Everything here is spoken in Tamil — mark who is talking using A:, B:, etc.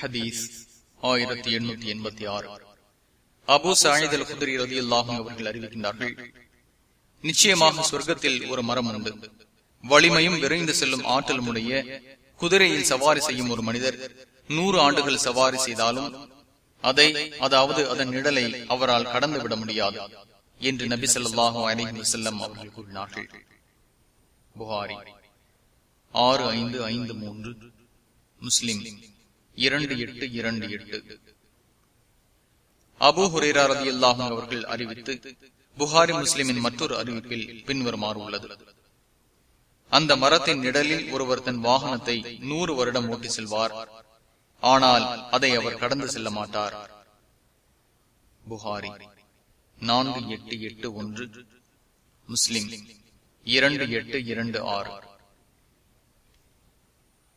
A: ஹதீஸ் ஆயிரத்தி எண்ணூத்தி எண்பத்தி ஆறு. அபு சாயிதல் குதிரி ரதி அல்லாஹும் அவர்கள் அறிவிக்கின்றார்கள் நிச்சயமாக சொர்க்கத்தில் ஒரு மரம் உண்டு. வலிமையும் விரைந்து செல்லும் ஆற்றலும் உடைய குதிரையில் சவாரி செய்யும் ஒரு மனிதர் நூறு ஆண்டுகள் சவாரி செய்தாலும் அதை அதாவது அதன் நிழலை அவரால் கடந்து விட முடியாது என்று நபி சொல்லாஹு அலிஹி செல்லம் அவர்கள் கூறினார்கள். புகாரி ஆறு ஐந்து ஐந்து மூன்று முஸ்லிம் இரண்டு எட்டு இரண்டு எட்டு. அபு ஹுரேரா அல்லாஹும் அவர்கள் அறிவித்து புகாரி முஸ்லிமின் மற்றொரு அறிவிப்பில் பின்வருமாறு உள்ளது. அந்த மரத்தின் நிழலில் ஒருவர் தன் வாகனத்தை நூறு வருடம் ஓட்டி செல்வார். ஆனால் அதை அவர் கடந்து செல்ல மாட்டார். புகாரி நான்கு எட்டு எட்டு ஒன்று. முஸ்லிம் இரண்டு எட்டு இரண்டு ஆறு.